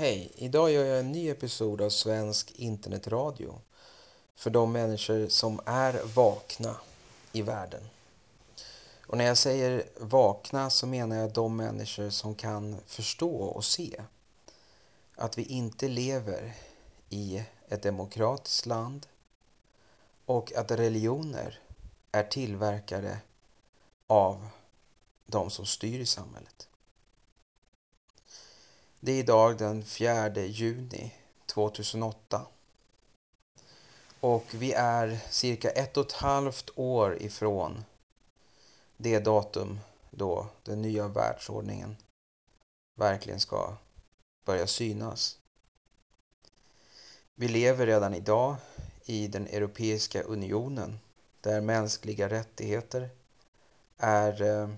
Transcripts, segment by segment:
Hej! Idag gör jag en ny episod av Svensk internetradio för de människor som är vakna i världen. Och när jag säger vakna så menar jag de människor som kan förstå och se att vi inte lever i ett demokratiskt land och att religioner är tillverkade av de som styr i samhället. Det är idag den 4 juni 2008. Och vi är cirka ett och ett halvt år ifrån det datum då den nya världsordningen verkligen ska börja synas. Vi lever redan idag i den Europeiska unionen där mänskliga rättigheter är eh,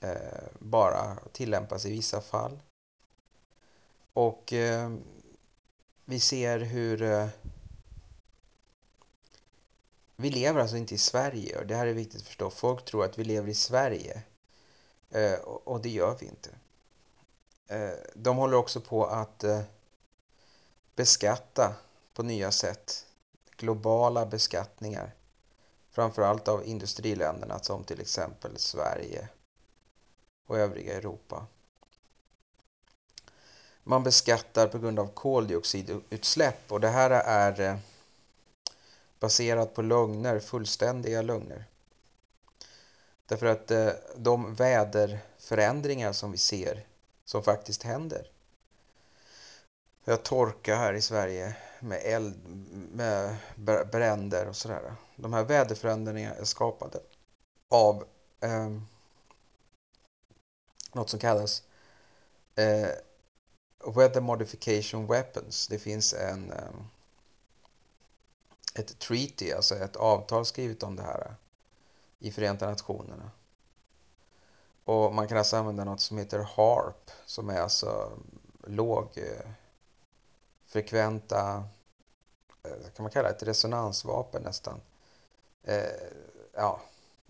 eh, bara tillämpas i vissa fall. Och eh, vi ser hur eh, vi lever alltså inte i Sverige och det här är viktigt att förstå. Folk tror att vi lever i Sverige eh, och det gör vi inte. Eh, de håller också på att eh, beskatta på nya sätt. Globala beskattningar. Framförallt av industriländerna som till exempel Sverige och övriga Europa. Man beskattar på grund av koldioxidutsläpp och det här är eh, baserat på lögner, fullständiga lögner. Därför att eh, de väderförändringar som vi ser, som faktiskt händer. Vi har torka här i Sverige med eld, med bränder och sådär. De här väderförändringarna är skapade av eh, något som kallas eh, Weather Modification Weapons. Det finns en eh, ett treaty, alltså ett avtal skrivet om det här eh, i Förenta Nationerna. Och man kan alltså använda något som heter HARP som är alltså mm, lågfrekventa, eh, eh, kan man kalla det ett resonansvapen nästan. Eh, ja,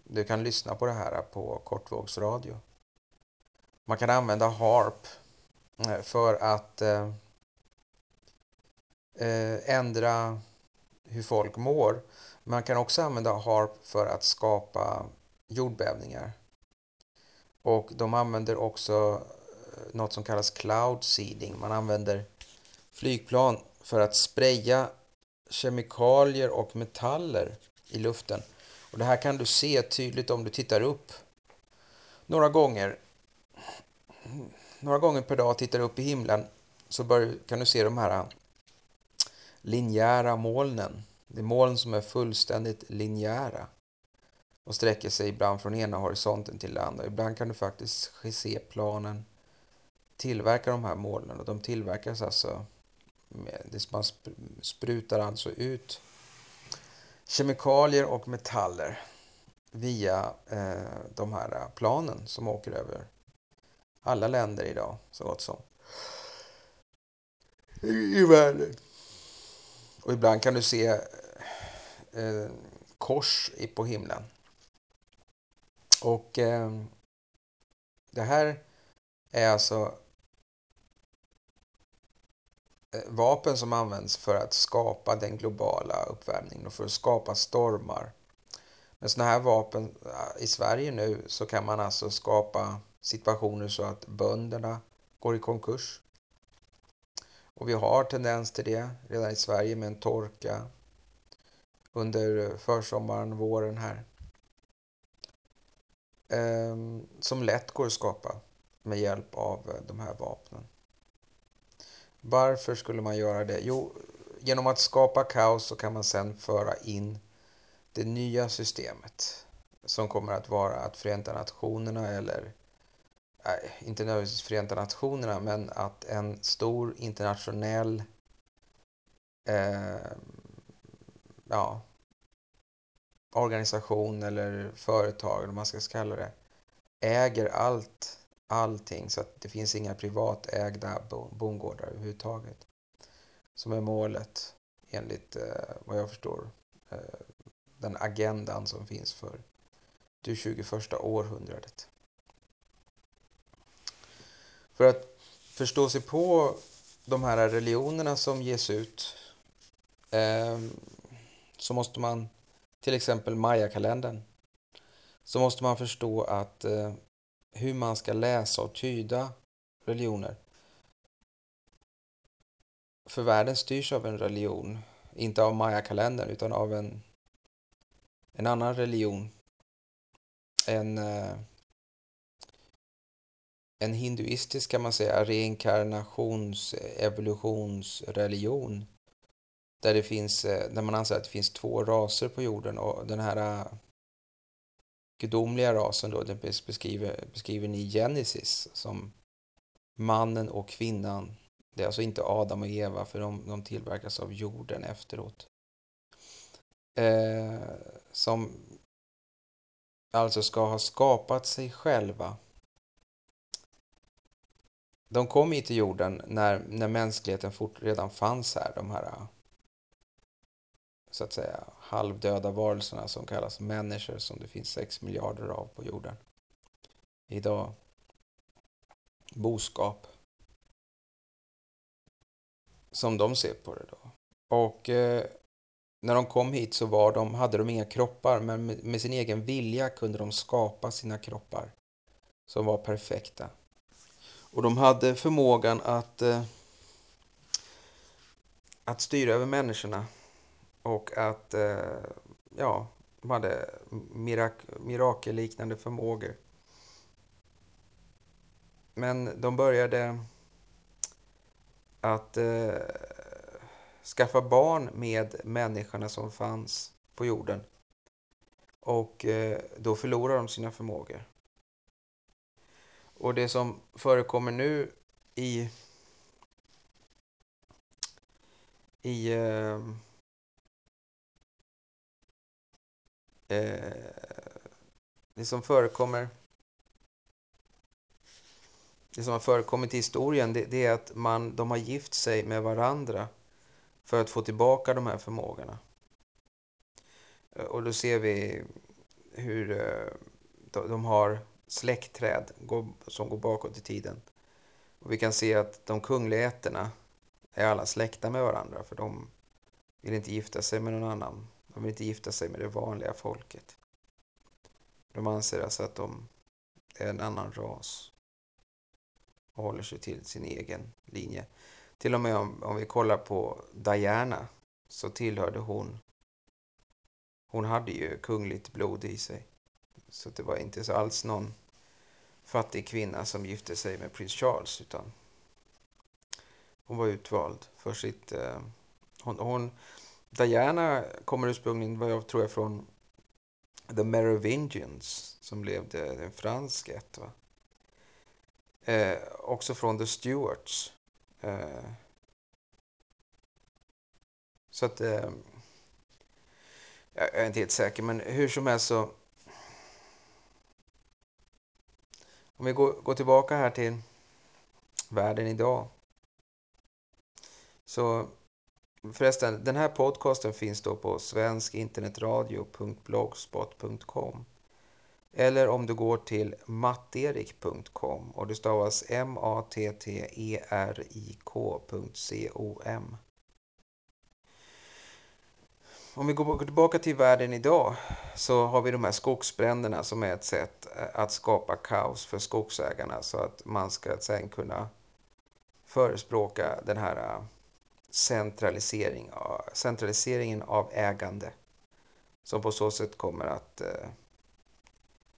du kan lyssna på det här på kortvågsradio. Man kan använda HARP eh, för att eh, eh, ändra hur folk mår. Man kan också använda HARP för att skapa jordbävningar. Och de använder också något som kallas cloud seeding. Man använder flygplan för att spraya kemikalier och metaller i luften. Och Det här kan du se tydligt om du tittar upp några gånger några gånger per dag tittar upp i himlen så bör, kan du se de här äh, linjära molnen. Det är moln som är fullständigt linjära och sträcker sig ibland från ena horisonten till den andra. Ibland kan du faktiskt se planen tillverka de här molnen och de tillverkas alltså med, man sprutar alltså ut kemikalier och metaller via eh, de här äh, planen som åker över alla länder idag, så gott som. I världen. Och ibland kan du se eh, kors på himlen. Och eh, det här är alltså eh, vapen som används för att skapa den globala uppvärmningen och för att skapa stormar. Med sådana här vapen i Sverige nu så kan man alltså skapa situationer så att bönderna går i konkurs. Och vi har tendens till det redan i Sverige med en torka under försommaren, våren här. Ehm, som lätt går att skapa med hjälp av eh, de här vapnen. Varför skulle man göra det? Jo, genom att skapa kaos så kan man sedan föra in det nya systemet som kommer att vara att Förenta Nationerna eller inte nödvändigtvis Förenta Nationerna, men att en stor internationell eh, ja, organisation eller företag, eller vad man ska kalla det, äger allt, allting så att det finns inga privatägda bondgårdar överhuvudtaget. Som är målet enligt eh, vad jag förstår eh, den agendan som finns för det 21 århundradet. För att förstå sig på de här religionerna som ges ut eh, så måste man, till exempel Maya-kalendern, så måste man förstå att eh, hur man ska läsa och tyda religioner. För världen styrs av en religion, inte av Maya-kalendern utan av en, en annan religion. En, eh, en hinduistisk kan man säga reinkarnations evolutionsreligion där det finns, eh, där man anser att det finns två raser på jorden och den här eh, gudomliga rasen då, den beskriver, beskriver ni Genesis som mannen och kvinnan. Det är alltså inte Adam och Eva för de, de tillverkas av jorden efteråt. Eh, som alltså ska ha skapat sig själva. De kom hit till jorden när, när mänskligheten fort, redan fanns här, de här så att säga halvdöda varelserna som kallas människor som det finns sex miljarder av på jorden. Idag boskap. Som de ser på det då. Och eh, när de kom hit så var de, hade de inga kroppar men med, med, sin egen vilja kunde de skapa sina kroppar som var perfekta. Och de hade förmågan att, eh, att styra över människorna och att eh, ja, de hade mirak mirakelliknande förmågor. Men de började att eh, skaffa barn med människorna som fanns på jorden. Och eh, då förlorade de sina förmågor. Och det som förekommer nu i i eh, eh, det som förekommer det som har förekommit i historien det, det, är att man, de har gift sig med varandra för att få tillbaka de här förmågorna. Eh, och då ser vi hur eh, de har släktträd som går bakåt i tiden. Och vi kan se att de kungliga ätterna är alla släkta med varandra för de vill inte gifta sig med någon annan. De vill inte gifta sig med det vanliga folket. De anser alltså att de är en annan ras och håller sig till sin egen linje. Till och med om, om vi kollar på Diana så tillhörde hon hon hade ju kungligt blod i sig. Så det var inte så alls någon fattig kvinna som gifte sig med prins Charles utan hon var utvald för sitt... Eh, hon, hon, Diana kommer ursprungligen, vad jag tror jag, från The Merovingians som levde en fransk ett. Va? Eh, också från The Stuarts. Eh, så att... Eh, jag är inte helt säker, men hur som helst så... Om vi går, går tillbaka här till världen idag. Så Förresten, den här podcasten finns då på svenskinternetradio.blogspot.com eller om du går till matterik.com och det stavas M-A-T-T-E-R-I-K.com. Om vi går tillbaka till världen idag så har vi de här skogsbränderna som är ett sätt eh, att skapa kaos för skogsägarna så att man ska sen kunna förespråka den här eh, centralisering, eh, centraliseringen av ägande som på så sätt kommer att eh,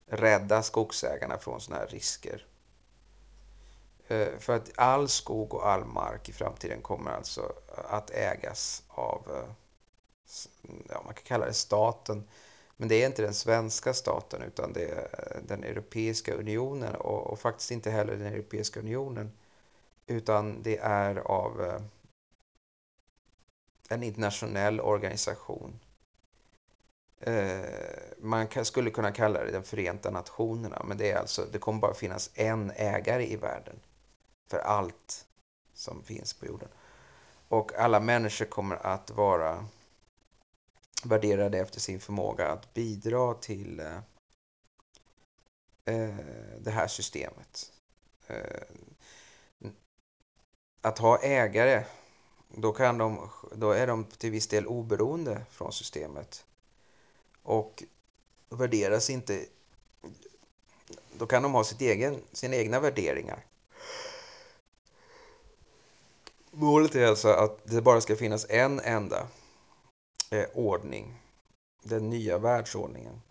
rädda skogsägarna från sådana här risker. Eh, för att all skog och all mark i framtiden kommer alltså att ägas av, eh, ja, man kan kalla det staten, men det är inte den svenska staten utan det är den Europeiska unionen och, och faktiskt inte heller den Europeiska unionen utan det är av eh, en internationell organisation. Eh, man skulle kunna kalla det den Förenta Nationerna, men det, är alltså, det kommer bara finnas en ägare i världen för allt som finns på jorden. Och alla människor kommer att vara värderade efter sin förmåga att bidra till eh, eh, det här systemet. Eh, att ha ägare, då, kan de, då är de till viss del oberoende från systemet. Och värderas inte... Då kan de ha sitt egen, sina egna värderingar. Målet är alltså att det bara ska finnas en enda eh, ordning. Den nya världsordningen.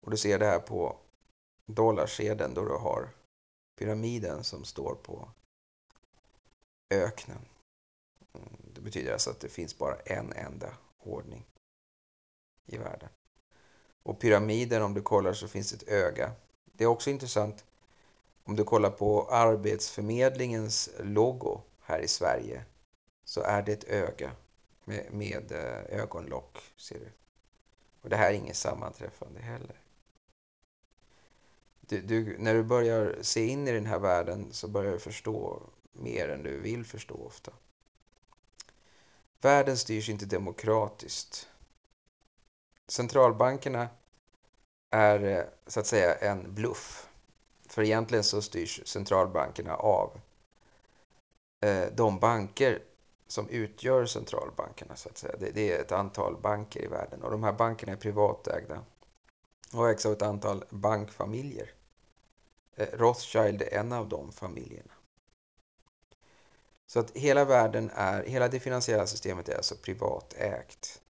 Och du ser det här på dollarsedeln då du har pyramiden som står på öknen. Mm, det betyder alltså att det finns bara en enda ordning i världen. Och pyramiden, om du kollar så finns det ett öga. Det är också intressant om du kollar på Arbetsförmedlingens logo här i Sverige så är det ett öga med, med eh, ögonlock, ser du. Och det här är inget sammanträffande heller. Du, du, när du börjar se in i den här världen så börjar du förstå mer än du vill förstå ofta. Världen styrs inte demokratiskt. Centralbankerna är eh, så att säga en bluff. För egentligen så styrs centralbankerna av eh, de banker som utgör centralbankerna. så att säga. Det, det, är ett antal banker i världen och de här bankerna är privatägda och ägs av ett antal bankfamiljer. Eh, Rothschild är en av de familjerna. Så att hela världen är, hela det finansiella systemet är alltså privatägt.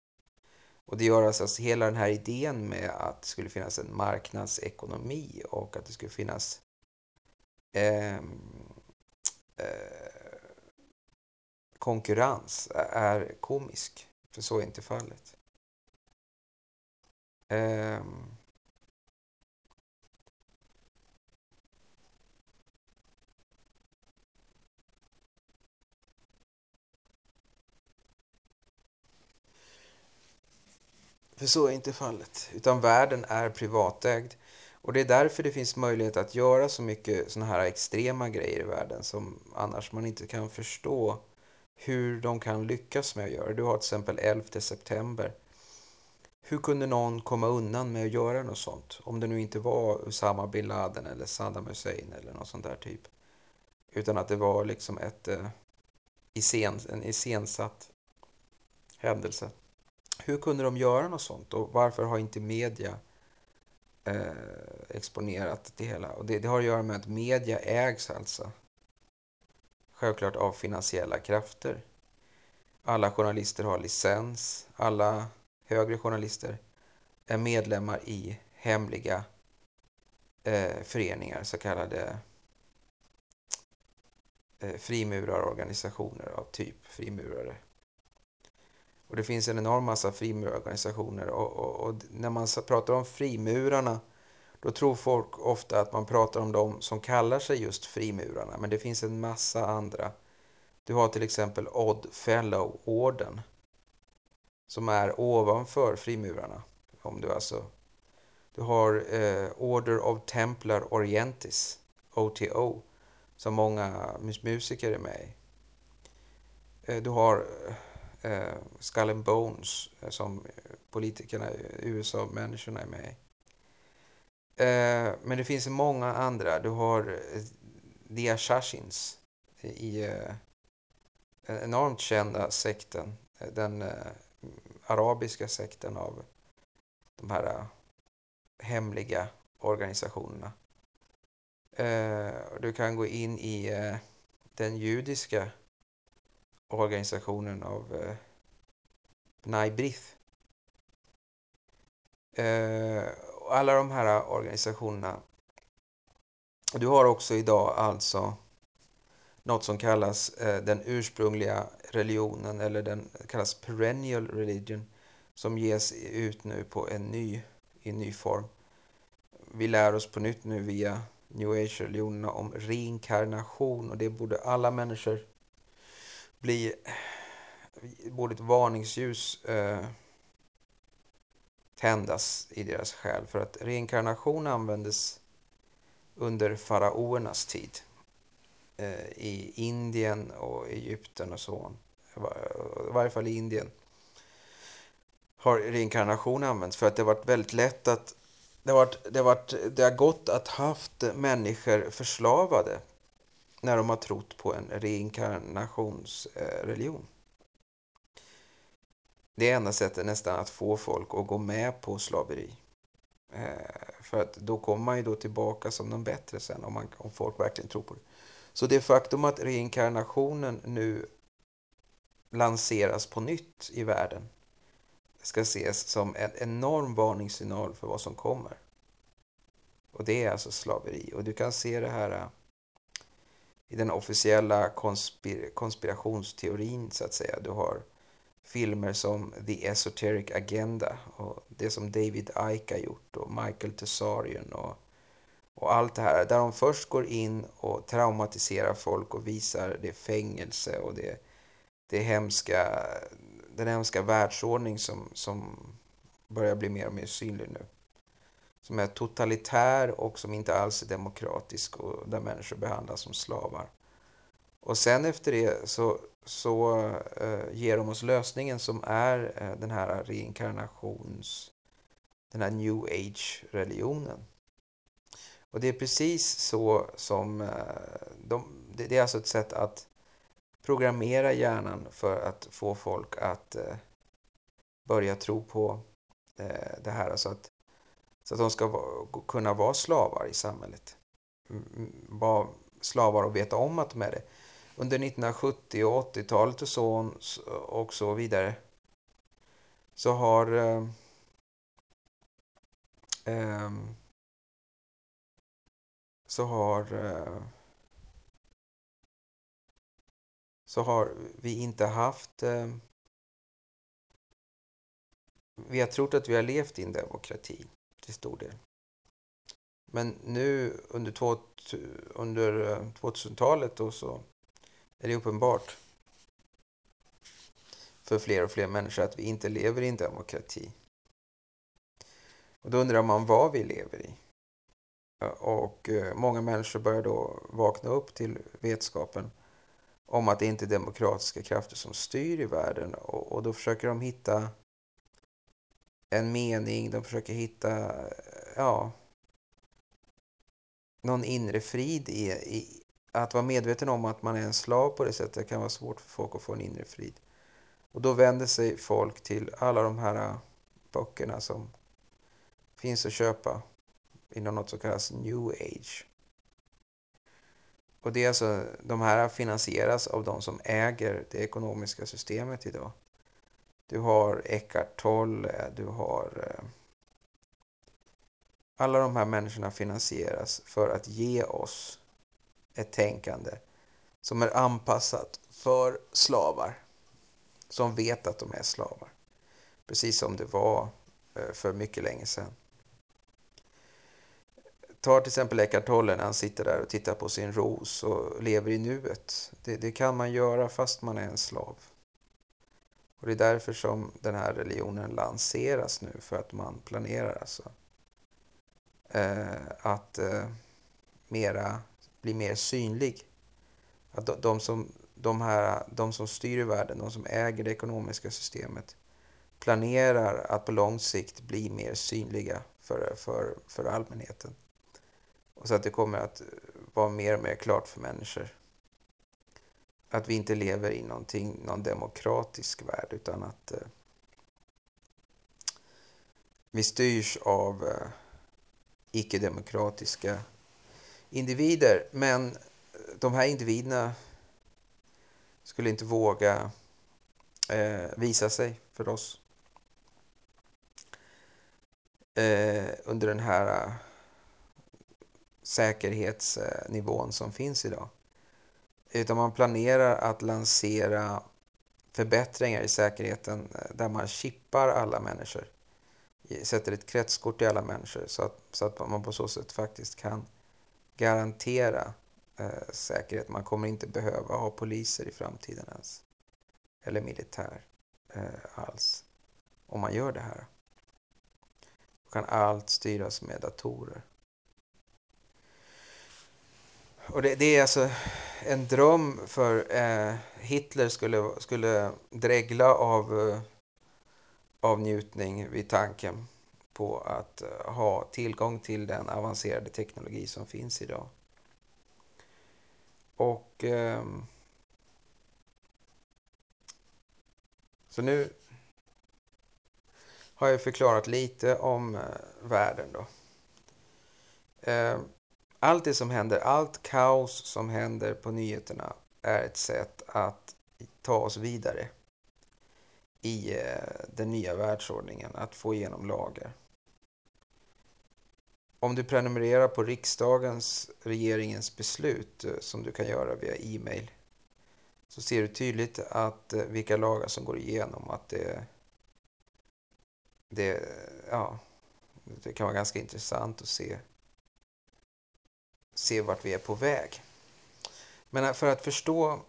Och det gör alltså att hela den här idén med att det skulle finnas en marknadsekonomi och att det skulle finnas ehm, eh, eh, konkurrens är komisk. För så är inte fallet. Um. För så är inte fallet, utan världen är privatägd. Och det är därför det finns möjlighet att göra så mycket sådana här extrema grejer i världen som annars man inte kan förstå hur de kan lyckas med att göra. Du har till exempel 11 september. Hur kunde någon komma undan med att göra något sånt? Om det nu inte var Usama bin Laden eller Saddam Hussein eller något sånt där typ. Utan att det var liksom ett, eh, iscen, en iscensatt händelse. Hur kunde de göra något sånt och varför har inte media eh, exponerat det hela? Och det, det, har att göra med att media ägs alltså självklart av finansiella krafter. Alla journalister har licens, alla högre journalister är medlemmar i hemliga eh, föreningar, så kallade eh, frimurarorganisationer av typ frimurare. Och det finns en enorm massa frimurarorganisationer och, och, och, när man pratar om frimurarna då tror folk ofta att man pratar om de som kallar sig just frimurarna. Men det finns en massa andra. Du har till exempel Odd Fellow-orden som är ovanför frimurarna. Om du alltså... Du har eh, Order of Templar Orientis, OTO, som många musiker är med i. Eh, du har eh, Skull and Bones eh, som politikerna USA, människorna är med i. Eh, men det finns många andra. Du har eh, The Assassins i eh, den enormt kända sekten, eh, den eh, arabiska sekten av de här eh, hemliga organisationerna. Du kan gå in i den judiska organisationen av eh, Bnai Brith. Alla de här organisationerna. Du har också idag alltså något som kallas eh, den ursprungliga religionen eller den kallas perennial religion som ges ut nu på en ny, i ny form. Vi lär oss på nytt nu via new age-religionerna om reinkarnation och det borde alla människor bli borde ett varningsljus eh, tändas i deras själ. För att reinkarnation användes under faraoernas tid. Eh, I Indien och Egypten och så. I varje fall i Indien har reinkarnation använts för att det har varit väldigt lätt att det har, varit, det, har varit, det har gått att haft människor förslavade när de har trott på en reinkarnationsreligion. Det är enda sättet nästan att få folk att gå med på slaveri. Eh, för att då kommer man ju då tillbaka som någon bättre sen om, man, om folk verkligen tror på det. Så det faktum att reinkarnationen nu lanseras på nytt i världen ska ses som en enorm varningssignal för vad som kommer. Och det är alltså slaveri. Och du kan se det här eh, i den officiella konspir konspirationsteorin så att säga. Du har filmer som The Esoteric Agenda och det som David Icke har gjort och Michael Tessarion och, och allt det här. Där de först går in och traumatiserar folk och visar det fängelse och det, det hemska, den hemska världsordning som, som börjar bli mer och mer synlig nu. Som är totalitär och som inte alls är demokratisk och där människor behandlas som slavar. Och sen efter det så, så eh, ger de oss lösningen som är eh, den här reinkarnations... Den här new age-religionen. Och det är precis så som... Eh, de, det, det, är alltså ett sätt att programmera hjärnan för att få folk att eh, börja tro på eh, det här. Alltså att, så att de ska va, kunna vara slavar i samhället. Mm, mm, vara slavar och veta om att de är det under 1970 och 80-talet och så, och så vidare så har eh, eh, så har eh, så har vi inte haft eh, vi har trott att vi har levt i en demokrati till stor del. Men nu under, under eh, 2000-talet så är det uppenbart för fler och fler människor att vi inte lever i en demokrati. Och då undrar man vad vi lever i. Och eh, många människor börjar då vakna upp till vetskapen om att det inte är demokratiska krafter som styr i världen. Och, då försöker de hitta en mening, de försöker hitta ja, någon inre frid i, i, att vara medveten om att man är en slav på det sättet kan vara svårt för folk att få en inre frid. Och då vänder sig folk till alla de här äh, böckerna som finns att köpa inom något som kallas new age. Och det är alltså, de här finansieras av de som äger det ekonomiska systemet idag. Du har Eckart Tolle, du har... Äh, alla de här människorna finansieras för att ge oss ett tänkande som är anpassat för slavar. Som vet att de är slavar. Precis som det var eh, för mycket länge sedan. Ta till exempel Eckart Tolle när han sitter där och tittar på sin ros och lever i nuet. Det, det, kan man göra fast man är en slav. Och det är därför som den här religionen lanseras nu, för att man planerar alltså eh, att eh, mera blir mer synlig. Att de, de, som, de, här, de som styr i världen, de som äger det ekonomiska systemet, planerar att på lång sikt bli mer synliga för, för, för allmänheten. Och så att det kommer att vara mer och mer klart för människor att vi inte lever i någonting, någon demokratisk värld utan att eh, vi styrs av eh, icke-demokratiska individer. Men de här individerna skulle inte våga eh, visa sig för oss eh, under den här eh, säkerhetsnivån som finns idag. Utan man planerar att lansera förbättringar i säkerheten eh, där man chippar alla människor. Sätter ett kretskort i alla människor så att, så att man på så sätt faktiskt kan garantera eh, säkerhet. Man kommer inte behöva ha poliser i framtiden ens. Eller militär eh, alls. Om man gör det här. Då kan allt styras med datorer. Och det, det är alltså en dröm för eh, Hitler skulle, skulle dregla av, eh, av njutning vid tanken på att eh, ha tillgång till den avancerade teknologi som finns idag. Och Och... Eh, så nu har jag förklarat lite om eh, världen då. Eh, allt det som händer, allt kaos som händer på nyheterna är ett sätt att ta oss vidare i eh, den nya världsordningen, att få igenom lagar. Om du prenumererar på riksdagens, regeringens beslut eh, som du kan göra via e-mail så ser du tydligt att eh, vilka lagar som går igenom, att det, det, ja, det kan vara ganska intressant att se, se vart vi är på väg. Men eh, för att förstå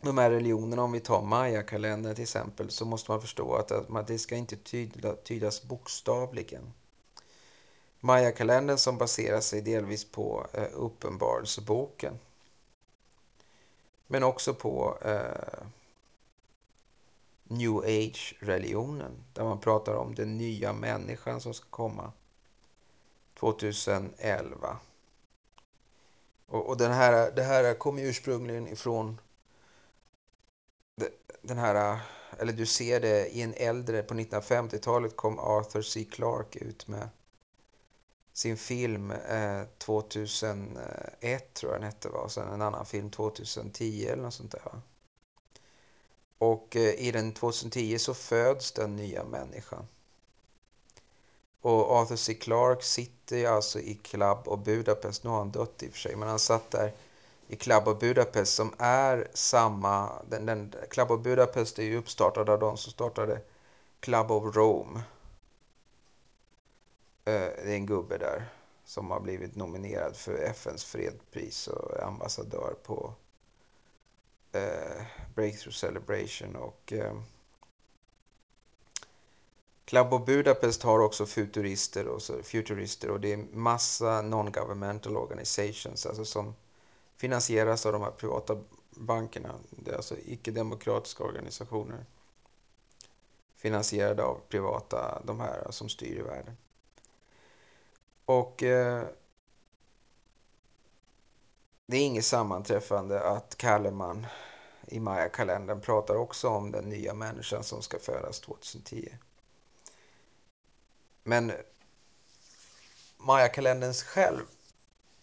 de här religionerna, om vi tar Maya-kalendern till exempel, så måste man förstå att, att det ska inte tyda, tydas bokstavligen. Maya-kalendern som baserar sig delvis på eh, Uppenbarelseboken. Men också på eh, New Age-religionen, där man pratar om den nya människan som ska komma 2011. Och, och den här, det här kommer ursprungligen ifrån den här, eller du ser det i en äldre, på 1950-talet kom Arthur C. Clarke ut med sin film eh, 2001 tror jag den hette va? och sen en annan film 2010 eller något sånt där va? Och eh, i den 2010 så föds den nya människan. Och Arthur C. Clarke sitter ju alltså i Club och Budapest, nu har han dött i och för sig, men han satt där i Club of Budapest som är samma... Den, den, Club och Budapest är ju uppstartad av de som startade Club of Rome. Eh, det är en gubbe där som har blivit nominerad för FNs fredspris och är ambassadör på eh, Breakthrough Celebration. och eh, Club of Budapest har också futurister och, så, futurister och det är massa non-governmental organizations alltså som finansieras av de här privata bankerna. Det är alltså icke-demokratiska organisationer finansierade av privata, de här som styr i världen. Och eh, det är inget sammanträffande att Kalleman i Maya-kalendern pratar också om den nya människan som ska födas 2010. Men Maya-kalendern själv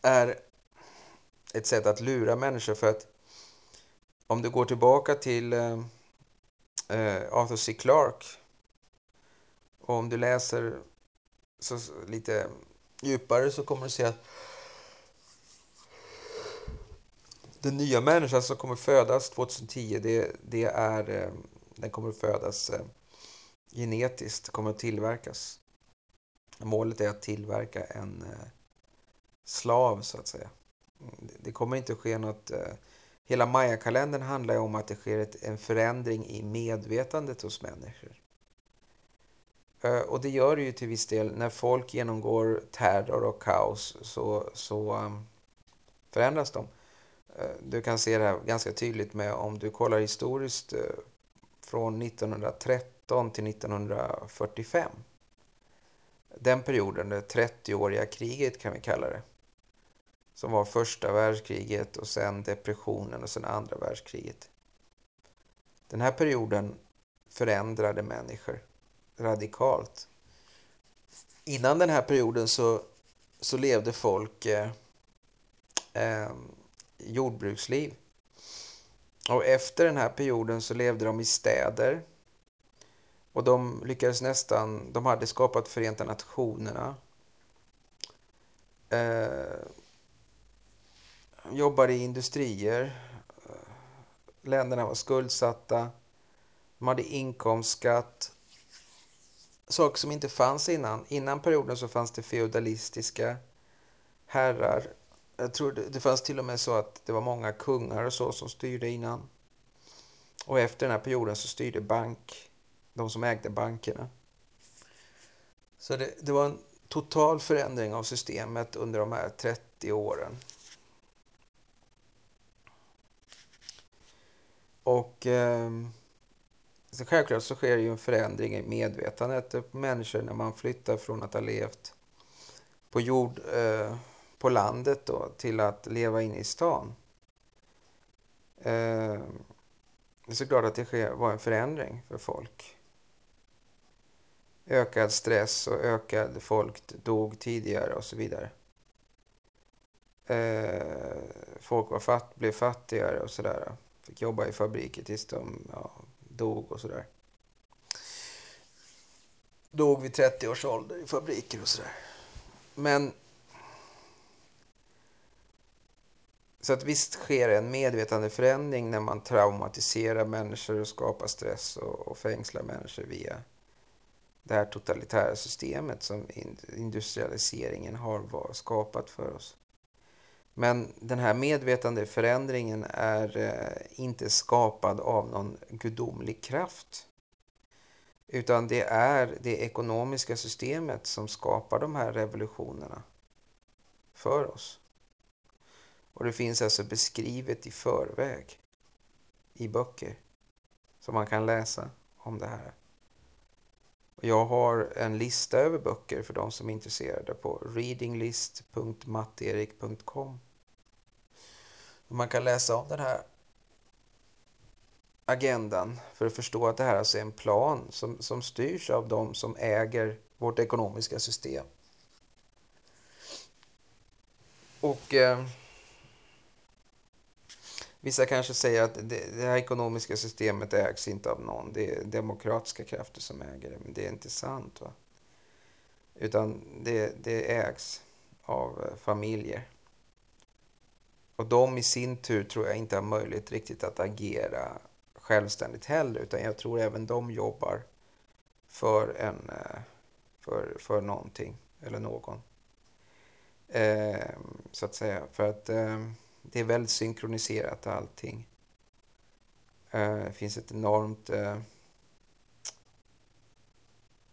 är ett sätt att lura människor för att om du går tillbaka till eh, eh Arthur C. Clarke och om du läser så, lite djupare så kommer du se att den nya människan som kommer födas 2010, det, det är, eh, den kommer födas eh, genetiskt, kommer att tillverkas. Målet är att tillverka en eh, slav, så att säga det kommer inte ske något... Hela Maya-kalendern handlar ju om att det sker ett, en förändring i medvetandet hos människor. Eh, och det gör det ju till viss del. När folk genomgår terror och kaos så, så ehm, förändras de. Eh, du kan se det här ganska tydligt med om du kollar historiskt eh, från 1913 till 1945. Den perioden, det 30-åriga kriget kan vi kalla det som var första världskriget och sen depressionen och sen andra världskriget. Den här perioden förändrade människor radikalt. Innan den här perioden så, så levde folk eh, eh, jordbruksliv. Och efter den här perioden så levde de i städer. Och de lyckades nästan, de hade skapat Förenta Nationerna. Eh, jobbade i industrier. Eh, länderna var skuldsatta. De hade inkomstskatt. Saker som inte fanns innan. Innan perioden så fanns det feodalistiska herrar. Jag tror det, det fanns till och med så att det var många kungar och så som styrde innan. Och efter den här perioden så styrde bank, de som ägde bankerna. Så det, det var en total förändring av systemet under de här 30 åren. Och eh, så självklart så sker ju en förändring i medvetandet på människor när man flyttar från att ha levt på jord, eh, på landet då, till att leva inne i stan. Eh, det är såklart att det sker, var en förändring för folk. Ökad stress och ökad folk dog tidigare och så vidare. Eh, folk var fatt, blev fattigare och sådär. Fick jobba i fabriker tills de ja, dog och sådär. Dog vid 30 års ålder i fabriker och sådär. Men Så att visst sker en medvetandeförändring när man traumatiserar människor och skapar stress och, och fängslar människor via det här totalitära systemet som industrialiseringen har skapat för oss. Men den här medvetandeförändringen är eh, inte skapad av någon gudomlig kraft. Utan det är det ekonomiska systemet som skapar de här revolutionerna för oss. Och det finns alltså beskrivet i förväg i böcker som man kan läsa om det här. Jag har en lista över böcker för de som är intresserade på readinglist.matterik.com. Man kan läsa om den här agendan för att förstå att det här alltså är en plan som, som styrs av de som äger vårt ekonomiska system. Och eh, Vissa kanske säger att det, det här ekonomiska systemet ägs inte av någon. Det är demokratiska krafter som äger det. Men det är inte sant. Va? Utan det, det ägs av eh, familjer. Och de i sin tur tror jag inte har möjlighet riktigt att agera självständigt heller. Utan jag tror även de jobbar för, en, eh, för, för någonting eller någon. Eh, så att säga. För att... Eh, det är väldigt synkroniserat allting. Eh, det finns ett enormt eh,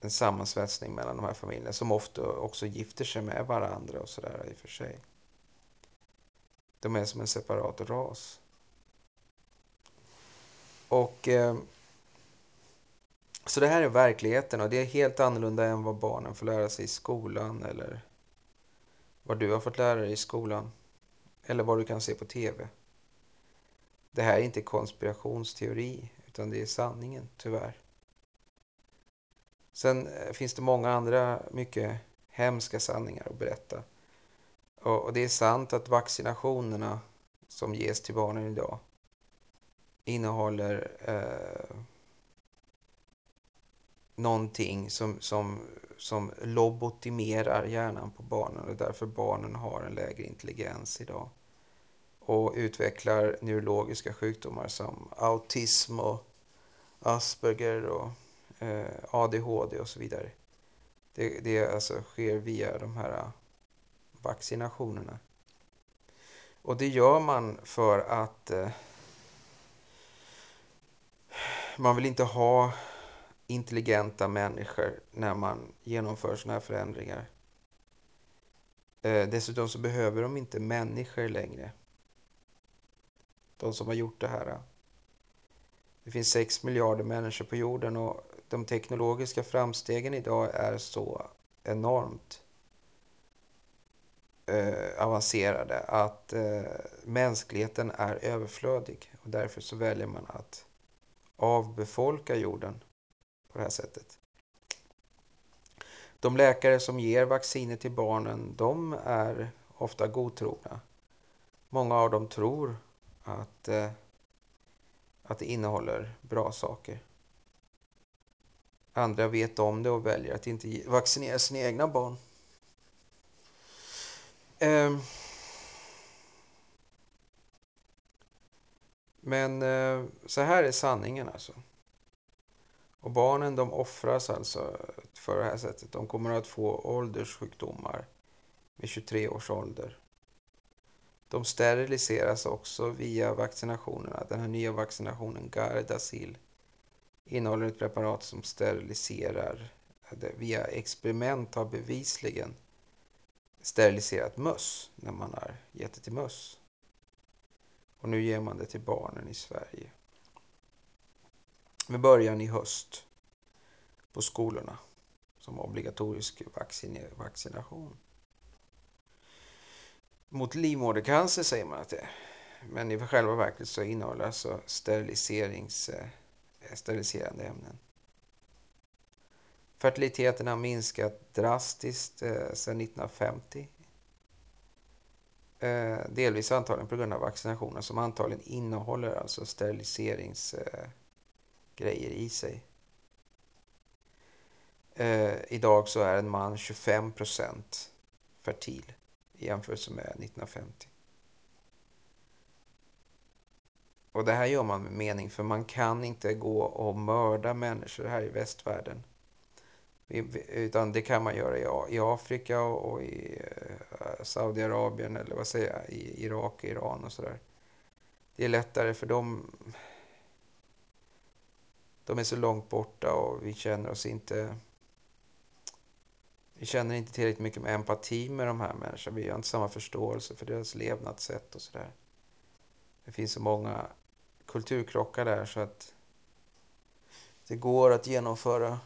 en sammansvetsning mellan de här familjerna som ofta också gifter sig med varandra och sådär i och för sig. De är som en separat ras. Och eh, så det här är verkligheten och det är helt annorlunda än vad barnen får lära sig i skolan eller vad du har fått lära dig i skolan. Eller vad du kan se på TV. Det här är inte konspirationsteori, utan det är sanningen, tyvärr. Sen eh, finns det många andra mycket hemska sanningar att berätta. Och, det är sant att vaccinationerna som ges till barnen idag innehåller eh, någonting som, som, som lobotimerar hjärnan på barnen och därför barnen har en lägre intelligens idag och utvecklar neurologiska sjukdomar som autism och Asperger och eh, ADHD och så vidare. Det, det alltså sker via de här eh, vaccinationerna. Och det gör man för att eh, man vill inte ha intelligenta människor när man genomför sådana här förändringar. Eh, dessutom så behöver de inte människor längre de som har gjort det här. Det finns 6 miljarder människor på jorden och de teknologiska framstegen idag är så enormt eh, avancerade att eh, mänskligheten är överflödig. Och därför så väljer man att avbefolka jorden på det här sättet. De läkare som ger vacciner till barnen, de är ofta godtrogna. Många av dem tror att, eh, att det innehåller bra saker. Andra vet om det och väljer att inte vaccinera sina egna barn. Eh, men eh, så här är sanningen alltså. Och barnen de offras alltså för det här sättet. De kommer att få ålderssjukdomar vid 23 års ålder. De steriliseras också via vaccinationerna. Den här nya vaccinationen Gardasil innehåller ett preparat som steriliserar. Via experiment har bevisligen steriliserat möss när man har gett det till möss. Och nu ger man det till barnen i Sverige. Med början i höst på skolorna som obligatorisk vaccination. Mot livmodercancer säger man att det är. Men i själva verket så innehåller alltså steriliserings, eh, steriliserande ämnen. Fertiliteten har minskat drastiskt eh, sedan 1950. Eh, delvis antagligen på grund av vaccinationer som antagligen innehåller alltså steriliseringsgrejer eh, i sig. Eh, idag så är en man 25 fertil i jämförelse med 1950. Och det här gör man med mening för man kan inte gå och mörda människor här i västvärlden. Utan det kan man göra i Afrika och i eh, Saudiarabien eller vad säger jag, i Irak, Iran och sådär. Det är lättare för dem. De är så långt borta och vi känner oss inte vi känner inte tillräckligt mycket med empati med de här människorna. Vi har inte samma förståelse för deras levnadssätt och sådär. Det finns så många kulturkrockar där så att det går att genomföra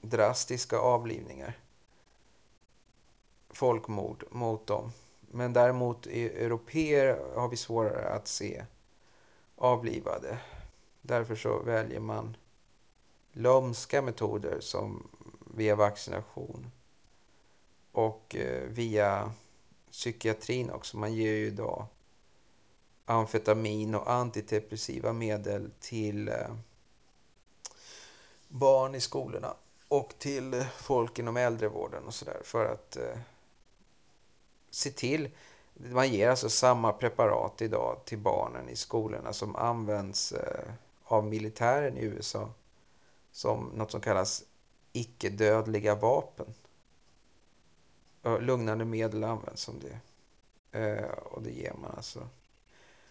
drastiska avlivningar. Folkmord mot dem. Men däremot i europeer har vi svårare att se avlivade. Därför så väljer man lömska metoder som via vaccination och eh, via psykiatrin också. Man ger ju då amfetamin och antidepressiva medel till eh, barn i skolorna och till folk inom äldrevården och sådär för att eh, se till man ger alltså samma preparat idag till barnen i skolorna som används av militären i USA som något som kallas icke-dödliga vapen. Lugnande medel används som det. Eh, och det ger man alltså.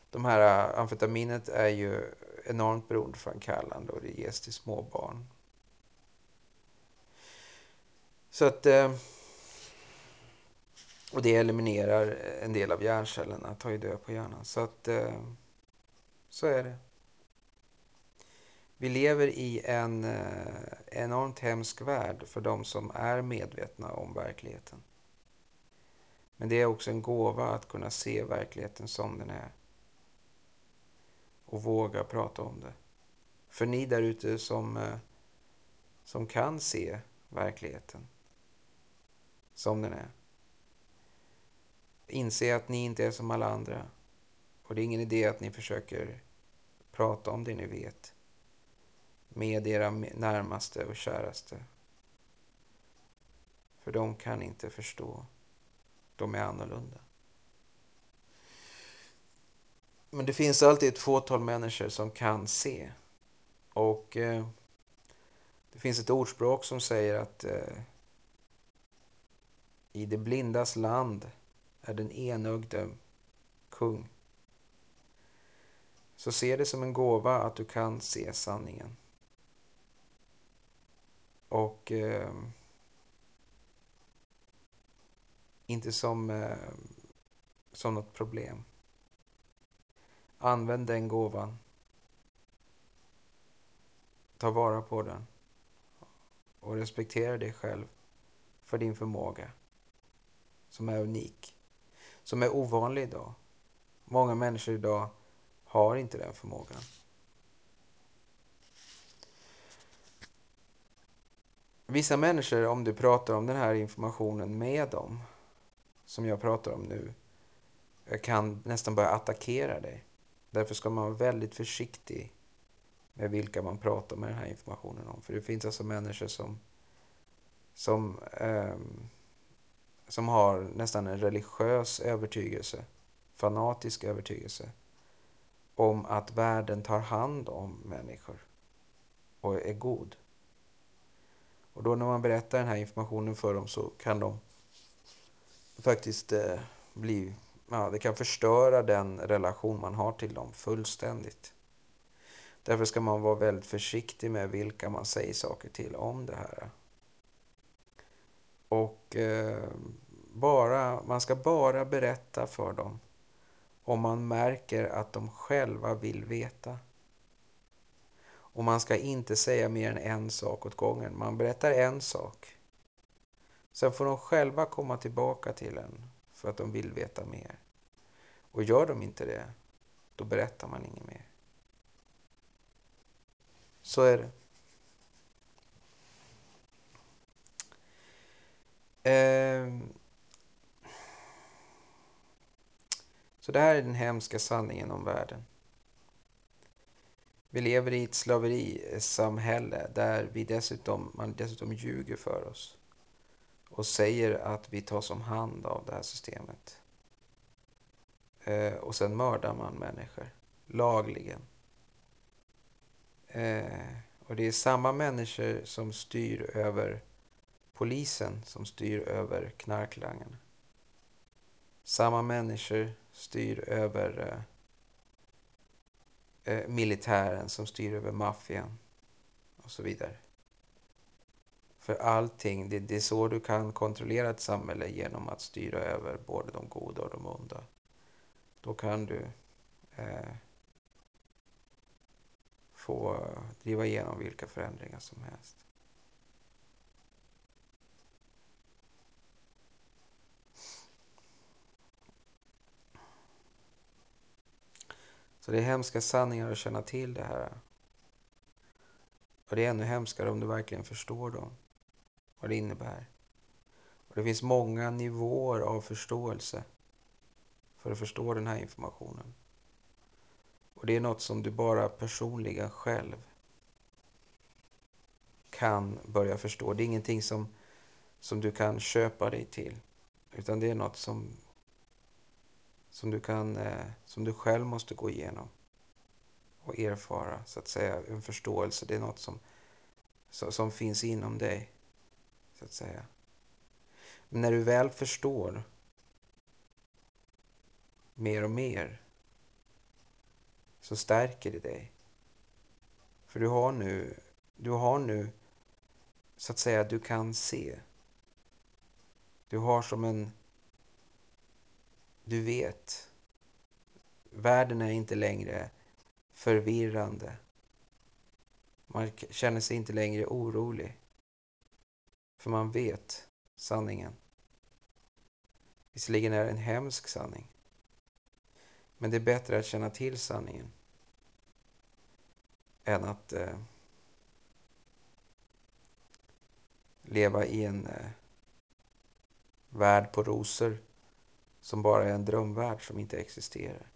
De här amfetaminet är ju enormt beroendeframkallande och det ges till små barn. Så att... Eh, och det eliminerar en del av hjärncellerna, tar ju död på hjärnan. Så att... Så är det. Vi lever i en enormt hemsk värld för de som är medvetna om verkligheten. Men det är också en gåva att kunna se verkligheten som den är. Och våga prata om det. För ni där ute som, eh, som kan se verkligheten som den är. Inse att ni inte är som alla andra. Och det är ingen idé att ni försöker prata om det ni vet med era närmaste och käraste. För de kan inte förstå de är annorlunda. Men det finns alltid ett fåtal människor som kan se. Och eh, det finns ett ordspråk som säger att eh, i det blindas land är den enögde kung. Så se det som en gåva att du kan se sanningen. Och eh, Inte som, eh, som något problem. Använd den gåvan. Ta vara på den. Och respektera dig själv för din förmåga. Som är unik. Som är ovanlig idag. Många människor idag har inte den förmågan. Vissa människor, om du pratar om den här informationen med dem, som jag pratar om nu kan nästan börja attackera dig. Därför ska man vara väldigt försiktig med vilka man pratar med den här informationen om. För det finns alltså människor som, som, eh, som har nästan en religiös övertygelse, fanatisk övertygelse, om att världen tar hand om människor och är god. Och då när man berättar den här informationen för dem så kan de faktiskt eh, bli... Ja, det kan förstöra den relation man har till dem fullständigt. Därför ska man vara väldigt försiktig med vilka man säger saker till om det här. Och eh, bara, man ska bara berätta för dem om man märker att de själva vill veta. Och man ska inte säga mer än en sak åt gången. Man berättar en sak. Sen får de själva komma tillbaka till en för att de vill veta mer. Och gör de inte det, då berättar man inget mer. Så är det. Ehm. Så det här är den hemska sanningen om världen. Vi lever i ett slaverisamhälle där vi dessutom, man dessutom ljuger för oss och säger att vi tas om hand av det här systemet. Eh, och sen mördar man människor lagligen. Eh, och det är samma människor som styr över polisen som styr över knarklangarna. Samma människor styr över eh, eh, militären som styr över maffian och så vidare. För allting, det, det, är så du kan kontrollera ett samhälle genom att styra över både de goda och de onda. Då kan du eh, få driva igenom vilka förändringar som helst. Så det är hemska sanningar att känna till det här. Och det är ännu hemskare om du verkligen förstår dem. Vad det innebär. Och det finns många nivåer av förståelse för att förstå den här informationen. Och det är något som du bara personligen själv kan börja förstå. Det är ingenting som, som du kan köpa dig till. Utan det är något som som du, kan, eh, som du själv måste gå igenom och erfara, så att säga. En förståelse, det är något som, som finns inom dig, så att säga. Men när du väl förstår mer och mer så stärker det dig. För du har nu, du har nu, så att säga, du kan se. Du har som en du vet. Världen är inte längre förvirrande. Man känner sig inte längre orolig. För man vet sanningen. Visserligen är det en hemsk sanning. Men det är bättre att känna till sanningen än att eh, leva i en eh, värld på rosor som bara är en drömvärld som inte existerar.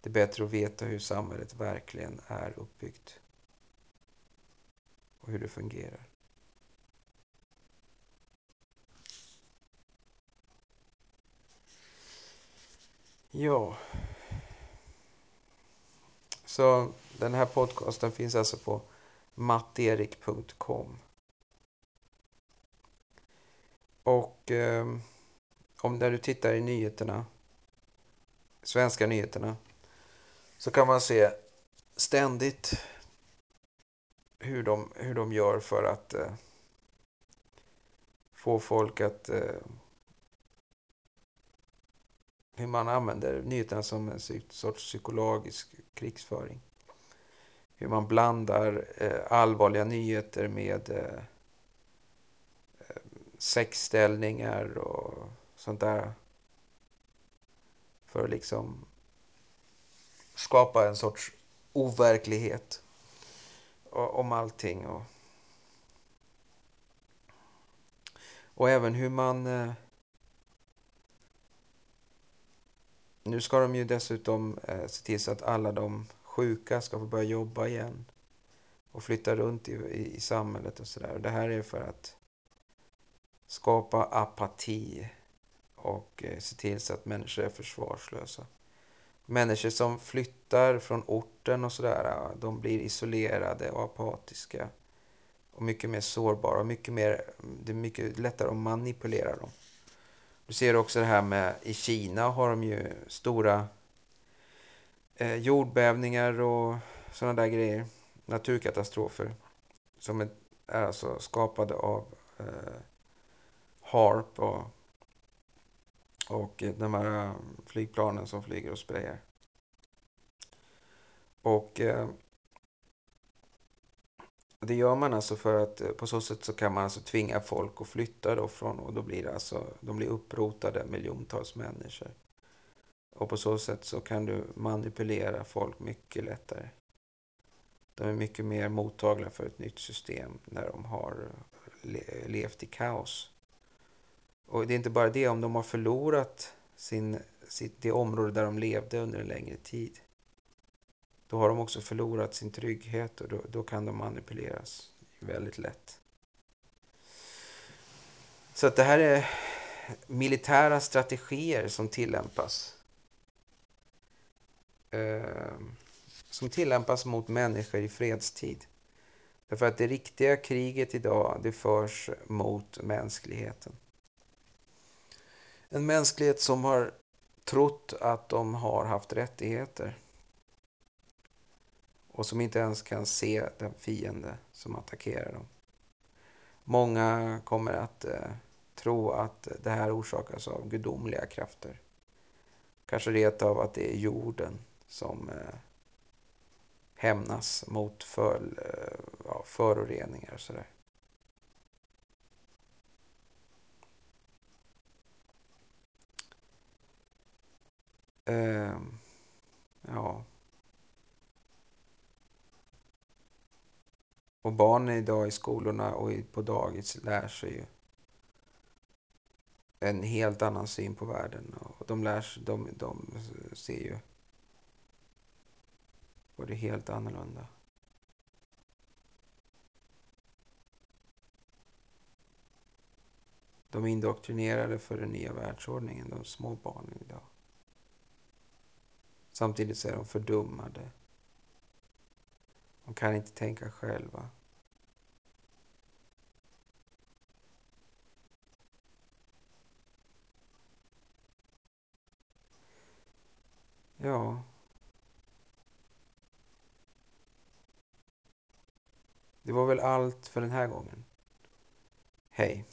Det är bättre att veta hur samhället verkligen är uppbyggt och hur det fungerar. Ja. Så den här podcasten finns alltså på matterik.com. Och eh, om när du tittar i nyheterna, svenska nyheterna, så kan man se ständigt hur de, hur de gör för att eh, få folk att... Eh, hur man använder nyheterna som en sorts psykologisk krigsföring. Hur man blandar eh, allvarliga nyheter med eh, eh, sexställningar och sånt där. För att liksom skapa en sorts overklighet om allting. Och, och även hur man... Eh, nu ska de ju dessutom eh, se till så att alla de sjuka ska få börja jobba igen och flytta runt i, i, i samhället och sådär. Det här är för att skapa apati och eh, se till så att människor är försvarslösa. Människor som flyttar från orten och sådär, de blir isolerade och apatiska. Och mycket mer sårbara och mycket mer, mm, det är mycket lättare att manipulera dem. Du ser också det här med, i Kina har de ju stora eh, jordbävningar och sådana där grejer. Naturkatastrofer. Som är, är alltså skapade av eh, HARP och och de här eh, flygplanen som flyger och sprayar. Och eh, det gör man alltså för att eh, på så sätt så kan man alltså tvinga folk att flytta då från och då blir det alltså, de blir upprotade miljontals människor. Och på så sätt så kan du manipulera folk mycket lättare. De är mycket mer mottagliga för ett nytt system när de har eh, levt i kaos. Och det är inte bara det, om de har förlorat sin, sitt, det område där de levde under en längre tid. Då har de också förlorat sin trygghet och då, då kan de manipuleras väldigt lätt. Så att det här är militära strategier som tillämpas. Eh, som tillämpas mot människor i fredstid. Därför att det riktiga kriget idag, det förs mot mänskligheten. En mänsklighet som har trott att de har haft rättigheter. Och som inte ens kan se den fiende som attackerar dem. Många kommer att eh, tro att det här orsakas av gudomliga krafter. Kanske rent av att det är jorden som eh, hämnas mot för, eh, ja, föroreningar och sådär. Eh, ja. Och barnen idag i skolorna och på dagis lär sig ju en helt annan syn på världen. Och de, lär sig, de, de ser ju på det helt annorlunda. De är indoktrinerade för den nya världsordningen, de små barnen idag. Samtidigt så är de fördummade. De kan inte tänka själva. Ja. Det var väl allt för den här gången. Hej.